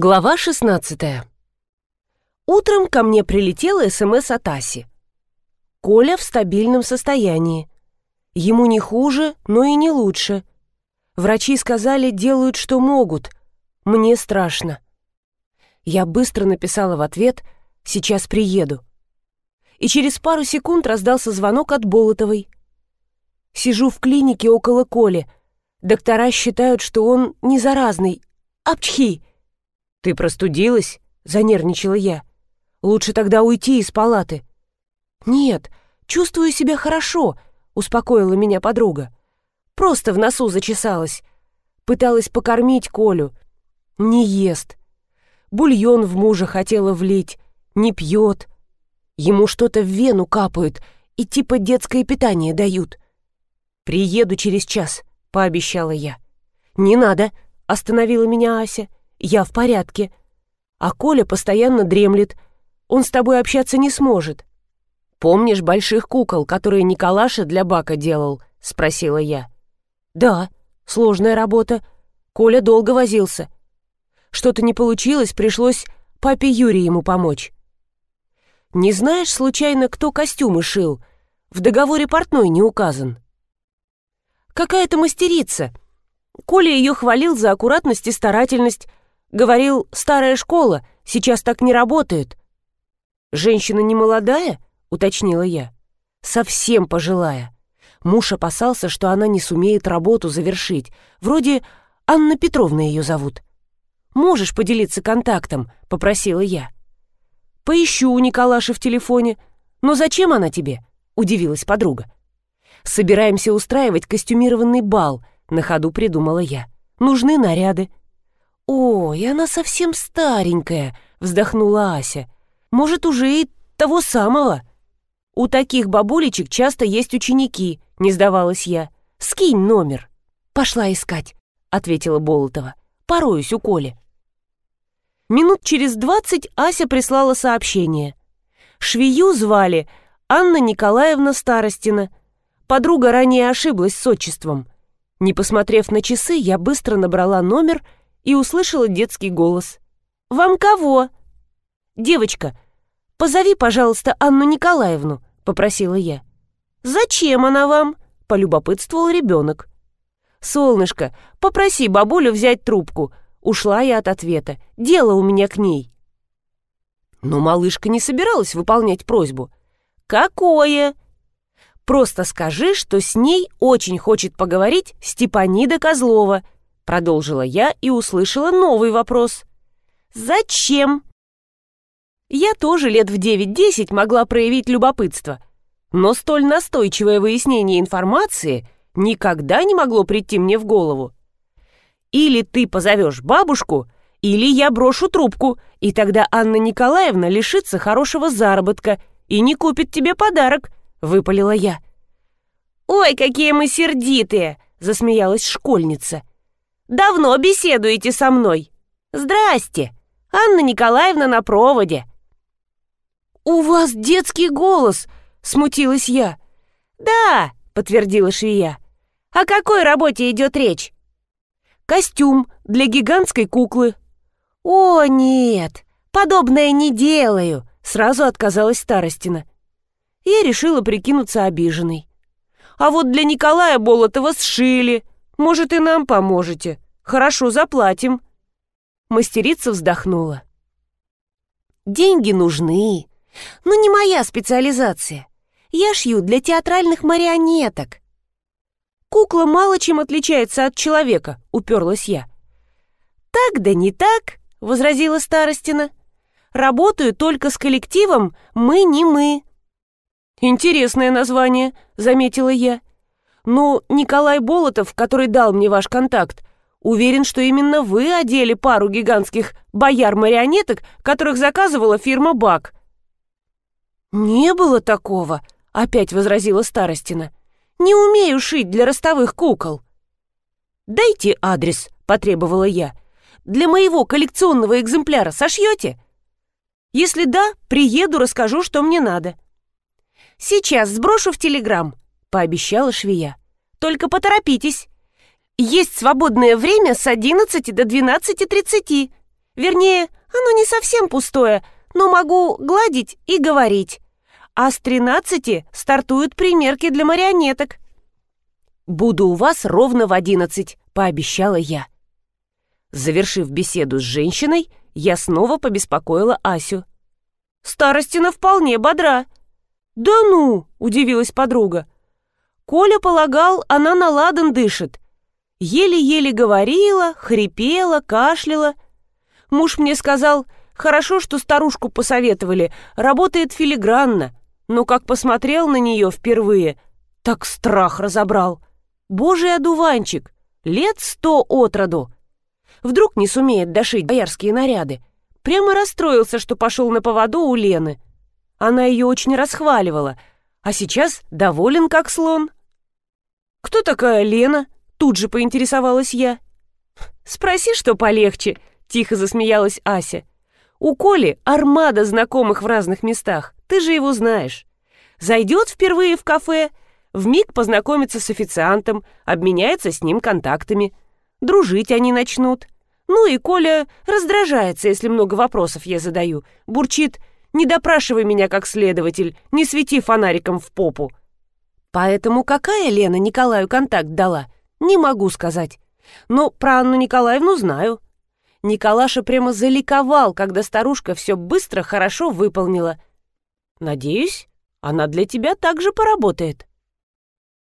Глава 16 Утром ко мне прилетела СМС от Аси. Коля в стабильном состоянии. Ему не хуже, но и не лучше. Врачи сказали, делают, что могут. Мне страшно. Я быстро написала в ответ «Сейчас приеду». И через пару секунд раздался звонок от Болотовой. Сижу в клинике около Коли. Доктора считают, что он не заразный. Апчхи! «Ты простудилась?» — занервничала я. «Лучше тогда уйти из палаты». «Нет, чувствую себя хорошо», — успокоила меня подруга. «Просто в носу зачесалась. Пыталась покормить Колю. Не ест. Бульон в мужа хотела влить. Не пьет. Ему что-то в вену капают и типа детское питание дают. «Приеду через час», — пообещала я. «Не надо», — остановила меня Ася. Я в порядке. А Коля постоянно дремлет. Он с тобой общаться не сможет. Помнишь больших кукол, которые Николаша для Бака делал? Спросила я. Да, сложная работа. Коля долго возился. Что-то не получилось, пришлось папе Юре ему помочь. Не знаешь, случайно, кто костюмы шил? В договоре портной не указан. Какая-то мастерица. Коля ее хвалил за аккуратность и старательность, Говорил, старая школа, сейчас так не работает. Женщина не молодая? Уточнила я. Совсем пожилая. Муж опасался, что она не сумеет работу завершить. Вроде Анна Петровна ее зовут. «Можешь поделиться контактом?» — попросила я. «Поищу у Николаши в телефоне. Но зачем она тебе?» — удивилась подруга. «Собираемся устраивать костюмированный бал», — на ходу придумала я. «Нужны наряды. «Ой, она совсем старенькая», — вздохнула Ася. «Может, уже и того самого?» «У таких бабулечек часто есть ученики», — не сдавалась я. «Скинь номер». «Пошла искать», — ответила Болотова. «Пороюсь у Коли». Минут через двадцать Ася прислала сообщение. Швею звали Анна Николаевна Старостина. Подруга ранее ошиблась с отчеством. Не посмотрев на часы, я быстро набрала номер — и услышала детский голос. «Вам кого?» «Девочка, позови, пожалуйста, Анну Николаевну», — попросила я. «Зачем она вам?» — полюбопытствовал ребенок. «Солнышко, попроси бабулю взять трубку». Ушла я от ответа. Дело у меня к ней. Но малышка не собиралась выполнять просьбу. «Какое?» «Просто скажи, что с ней очень хочет поговорить Степанида Козлова», Продолжила я и услышала новый вопрос. «Зачем?» Я тоже лет в 9-10 могла проявить любопытство, но столь настойчивое выяснение информации никогда не могло прийти мне в голову. Или ты позовешь бабушку, или я брошу трубку, и тогда Анна Николаевна лишится хорошего заработка и не купит тебе подарок», — выпалила я. «Ой, какие мы сердитые!» — засмеялась школьница. Давно беседуете со мной? Здрасте! Анна Николаевна на проводе!» «У вас детский голос!» — смутилась я. «Да!» — подтвердила швея. «О какой работе идет речь?» «Костюм для гигантской куклы». «О, нет! Подобное не делаю!» — сразу отказалась Старостина. Я решила прикинуться обиженной. «А вот для Николая Болотова сшили!» Может, и нам поможете. Хорошо заплатим». Мастерица вздохнула. «Деньги нужны, но не моя специализация. Я шью для театральных марионеток». «Кукла мало чем отличается от человека», — уперлась я. «Так да не так», — возразила Старостина. «Работаю только с коллективом «Мы не мы». «Интересное название», — заметила я. «Ну, Николай Болотов, который дал мне ваш контакт, уверен, что именно вы одели пару гигантских бояр-марионеток, которых заказывала фирма «Бак». «Не было такого», — опять возразила Старостина. «Не умею шить для ростовых кукол». «Дайте адрес», — потребовала я. «Для моего коллекционного экземпляра сошьете?» «Если да, приеду, расскажу, что мне надо». «Сейчас сброшу в Телеграм», — пообещала швея. «Только поторопитесь. Есть свободное время с 11 до 12.30. Вернее, оно не совсем пустое, но могу гладить и говорить. А с тринадцати стартуют примерки для марионеток. «Буду у вас ровно в одиннадцать», — пообещала я. Завершив беседу с женщиной, я снова побеспокоила Асю. «Старостина вполне бодра». «Да ну!» — удивилась подруга. Коля полагал, она на ладан дышит. Еле-еле говорила, хрипела, кашляла. Муж мне сказал, хорошо, что старушку посоветовали, работает филигранно. Но как посмотрел на нее впервые, так страх разобрал. Божий одуванчик, лет сто от роду. Вдруг не сумеет дошить боярские наряды. Прямо расстроился, что пошел на поводу у Лены. Она ее очень расхваливала, а сейчас доволен как слон. «Кто такая Лена?» — тут же поинтересовалась я. «Спроси, что полегче», — тихо засмеялась Ася. «У Коли армада знакомых в разных местах, ты же его знаешь. Зайдет впервые в кафе, вмиг познакомится с официантом, обменяется с ним контактами. Дружить они начнут. Ну и Коля раздражается, если много вопросов я задаю. Бурчит «Не допрашивай меня как следователь, не свети фонариком в попу». Поэтому какая Лена Николаю контакт дала, не могу сказать. Но про Анну Николаевну знаю. Николаша прямо заликовал, когда старушка все быстро, хорошо выполнила. Надеюсь, она для тебя также поработает.